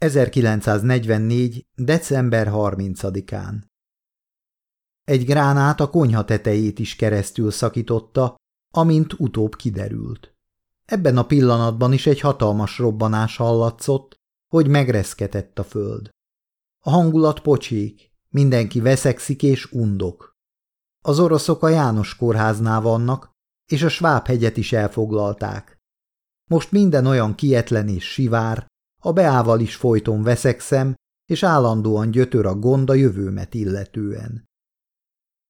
1944. december 30-án Egy gránát a konyha tetejét is keresztül szakította, amint utóbb kiderült. Ebben a pillanatban is egy hatalmas robbanás hallatszott, hogy megreszketett a föld. A hangulat pocsék, mindenki veszekszik és undok. Az oroszok a János kórháznál vannak, és a Sváb-hegyet is elfoglalták. Most minden olyan kietlen és sivár, a beával is folyton veszekszem, és állandóan gyötör a gond a jövőmet illetően.